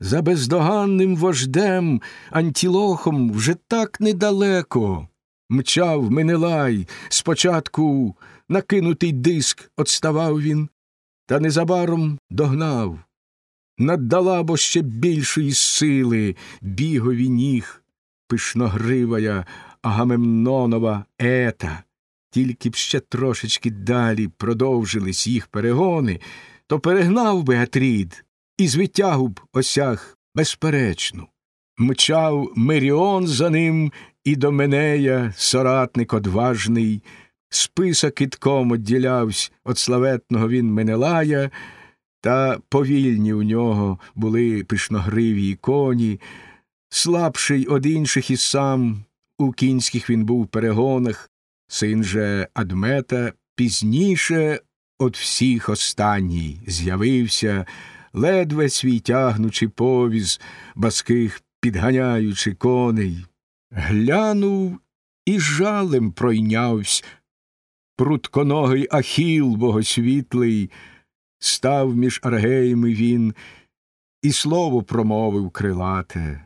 За бездоганним вождем антілохом вже так недалеко. Мчав Менелай, спочатку накинутий диск отставав він, та незабаром догнав. Наддала бо ще більшої сили бігові ніг, пишногривая Агамемнонова ета. Тільки б ще трошечки далі продовжились їх перегони, то перегнав би Атрід і звитягу б осяг безперечно. Мчав Меріон за ним і до Менея, соратник одважний, списа китком одділявсь от славетного він Менелая, та повільні у нього були пишногриві коні, слабший од інших і сам у кінських він був перегонах, син же Адмета пізніше от всіх останній з'явився, ледве свій тягнучи повіз, баских підганяючи коней, глянув і жалем пройнявсь. Прутконогий Ахіл богосвітлий, став між аргеями він, і слово промовив крилате.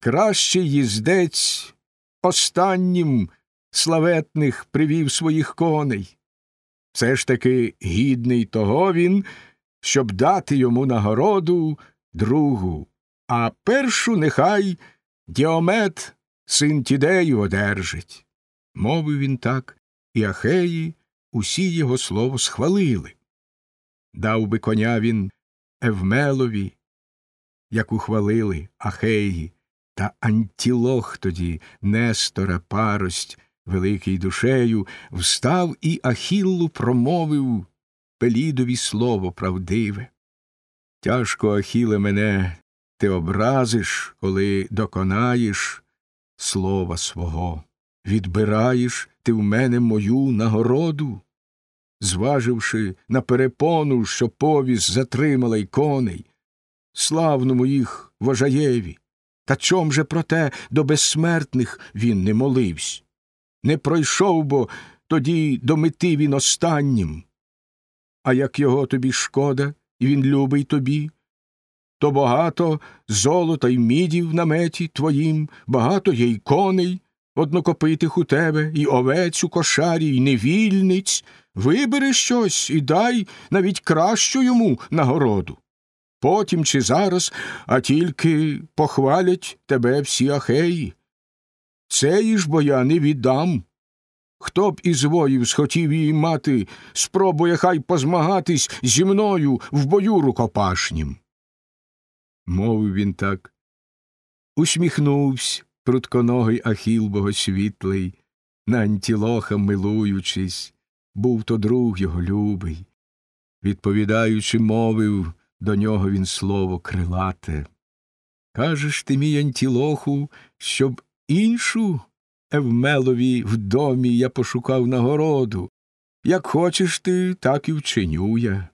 Кращий їздець останнім славетних привів своїх коней. Все ж таки гідний того він, щоб дати йому нагороду другу, а першу нехай Діомет, син Тідею, одержить. Мовив він так, і Ахеї усі його слово схвалили. Дав би коня він Евмелові, як ухвалили Ахеї, та Антілох тоді, Нестора, парость, великий душею, встав і Ахіллу промовив Пелідові слово правдиве. Тяжко, Ахіле, мене ти образиш, коли доконаєш слова свого, відбираєш ти в мене мою нагороду, зваживши на перепону, що повіз затримала й коней, славну моїх вожаєві, та чом же проте до безсмертних він не моливсь? Не пройшов бо тоді до мети він останнім. А як його тобі шкода, і він любий тобі, то багато золота й мідів в наметі твоїм, багато є й коней, однокопитих у тебе, і овець у кошарі, і невільниць. Вибери щось і дай навіть кращу йому нагороду. Потім чи зараз, а тільки похвалять тебе всі ахеї. Цеї ж бо я не віддам. Хто б із воїв схотів її мати, спробує хай позмагатись зі мною в бою рукопашнім. Мовив він так. Усміхнувся прутконогий Ахіл богосвітлий, на антілоха милуючись, був то друг його любий. Відповідаючи, мовив до нього він слово крилате. Кажеш ти, мій антілоху, щоб іншу Евмелові в домі я пошукав нагороду. Як хочеш ти, так і вчиню я.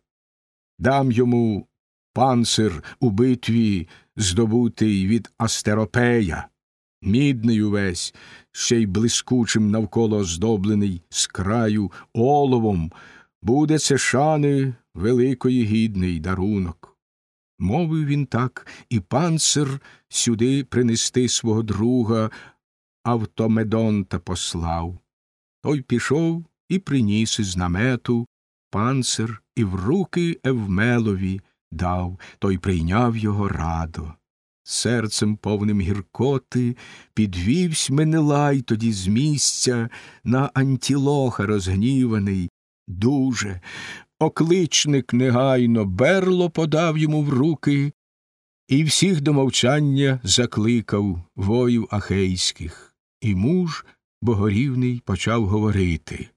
Дам йому панцир у битві, здобутий від Астеропея, мідний увесь, ще й блискучим навколо оздоблений з краю оловом, буде це шани великої гідний дарунок. Мовив він так, і панцир сюди принести свого друга Автомедонта послав. Той пішов і приніс із намету панцир і в руки Евмелові дав, той прийняв його радо. Серцем повним гіркоти підвівсь Менелай тоді з місця на антілоха розгніваний, дуже. Окличник негайно берло подав йому в руки і всіх до мовчання закликав воїв ахейських. І муж богорівний почав говорити